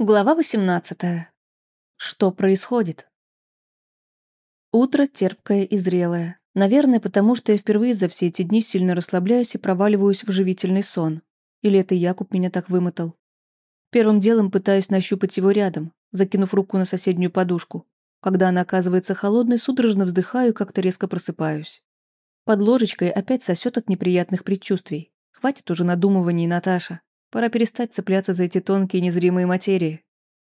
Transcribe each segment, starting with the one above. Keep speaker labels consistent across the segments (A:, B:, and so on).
A: Глава 18. Что происходит? Утро терпкое и зрелое. Наверное, потому что я впервые за все эти дни сильно расслабляюсь и проваливаюсь в живительный сон. Или это Якуб меня так вымотал. Первым делом пытаюсь нащупать его рядом, закинув руку на соседнюю подушку. Когда она оказывается холодной, судорожно вздыхаю и как-то резко просыпаюсь. Под ложечкой опять сосет от неприятных предчувствий. Хватит уже надумываний, Наташа. Пора перестать цепляться за эти тонкие незримые материи.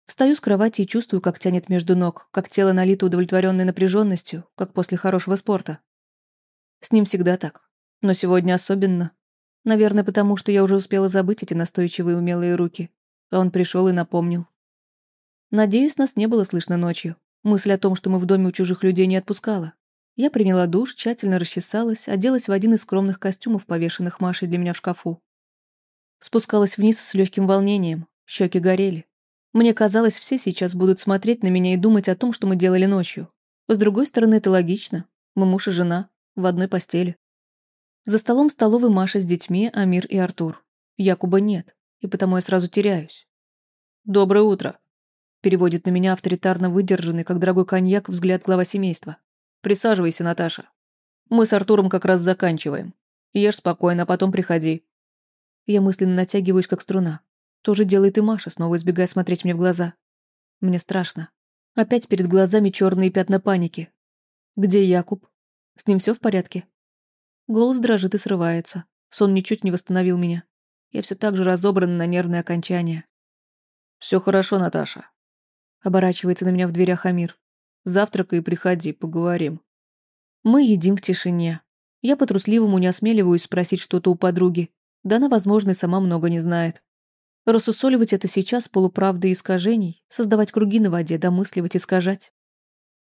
A: Встаю с кровати и чувствую, как тянет между ног, как тело налито удовлетворенной напряженностью, как после хорошего спорта. С ним всегда так. Но сегодня особенно. Наверное, потому что я уже успела забыть эти настойчивые умелые руки. А он пришел и напомнил. Надеюсь, нас не было слышно ночью. Мысль о том, что мы в доме у чужих людей, не отпускала. Я приняла душ, тщательно расчесалась, оделась в один из скромных костюмов, повешенных Машей для меня в шкафу. Спускалась вниз с легким волнением, щеки горели. Мне казалось, все сейчас будут смотреть на меня и думать о том, что мы делали ночью. С другой стороны, это логично. Мы муж и жена, в одной постели. За столом столовой Маша с детьми, Амир и Артур. Якуба нет, и потому я сразу теряюсь. «Доброе утро», — переводит на меня авторитарно выдержанный, как дорогой коньяк, взгляд глава семейства. «Присаживайся, Наташа. Мы с Артуром как раз заканчиваем. Ешь спокойно, а потом приходи. Я мысленно натягиваюсь, как струна. То же делает и Маша, снова избегая смотреть мне в глаза. Мне страшно. Опять перед глазами черные пятна паники. Где Якуб? С ним все в порядке? Голос дрожит и срывается. Сон ничуть не восстановил меня. Я все так же разобрана на нервные окончания. Все хорошо, Наташа. Оборачивается на меня в дверях Амир. Завтракай и приходи, поговорим. Мы едим в тишине. Я по-трусливому не осмеливаюсь спросить что-то у подруги, да она, возможно, и сама много не знает. Рассусоливать это сейчас полуправды и искажений, создавать круги на воде, домысливать, искажать.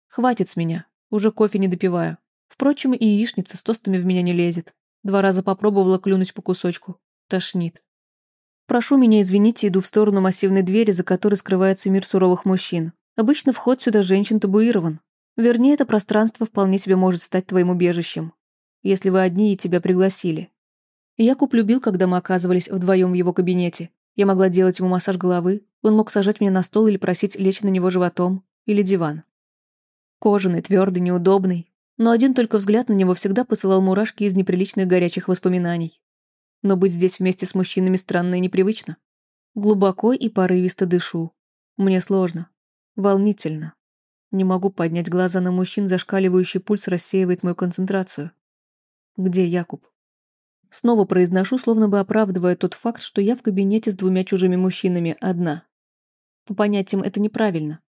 A: Хватит с меня, уже кофе не допиваю. Впрочем, и яичница с тостами в меня не лезет. Два раза попробовала клюнуть по кусочку. Тошнит. Прошу меня извините, иду в сторону массивной двери, за которой скрывается мир суровых мужчин. Обычно вход сюда женщин табуирован. Вернее, это пространство вполне себе может стать твоим убежищем. Если вы одни и тебя пригласили. Якуб любил, когда мы оказывались вдвоем в его кабинете. Я могла делать ему массаж головы, он мог сажать меня на стол или просить лечь на него животом, или диван. Кожаный, твердый, неудобный, но один только взгляд на него всегда посылал мурашки из неприличных горячих воспоминаний. Но быть здесь вместе с мужчинами странно и непривычно. Глубоко и порывисто дышу. Мне сложно. Волнительно. Не могу поднять глаза на мужчин, зашкаливающий пульс рассеивает мою концентрацию. Где Якуб? Снова произношу, словно бы оправдывая тот факт, что я в кабинете с двумя чужими мужчинами одна. По понятиям это неправильно.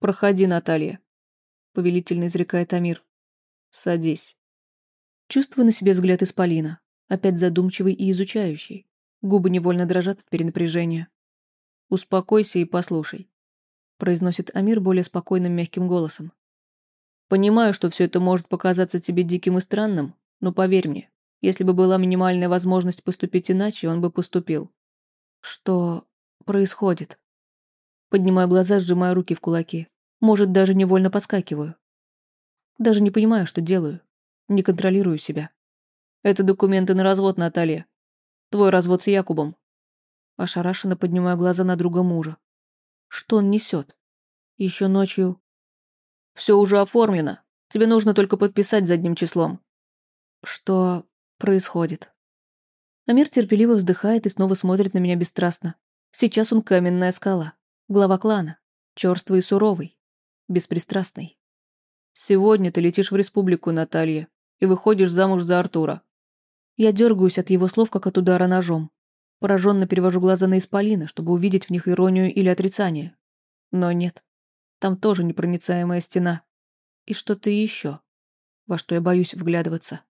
A: «Проходи, Наталья», — повелительно изрекает Амир. «Садись». Чувствую на себе взгляд Исполина, опять задумчивый и изучающий. Губы невольно дрожат от перенапряжения. «Успокойся и послушай», — произносит Амир более спокойным мягким голосом. «Понимаю, что все это может показаться тебе диким и странным, но поверь мне, если бы была минимальная возможность поступить иначе, он бы поступил. Что происходит? Поднимаю глаза, сжимая руки в кулаки. Может, даже невольно подскакиваю. Даже не понимаю, что делаю. Не контролирую себя. Это документы на развод, Наталья. Твой развод с Якубом. Ошарашенно поднимаю глаза на друга мужа. Что он несет? Еще ночью... Все уже оформлено. Тебе нужно только подписать задним числом. Что происходит. Амир терпеливо вздыхает и снова смотрит на меня бесстрастно. Сейчас он каменная скала, глава клана, черствый и суровый, беспристрастный. Сегодня ты летишь в республику, Наталья, и выходишь замуж за Артура. Я дергаюсь от его слов, как от удара ножом. Пораженно перевожу глаза на Исполина, чтобы увидеть в них иронию или отрицание. Но нет. Там тоже непроницаемая стена. И что-то еще, во что я боюсь вглядываться.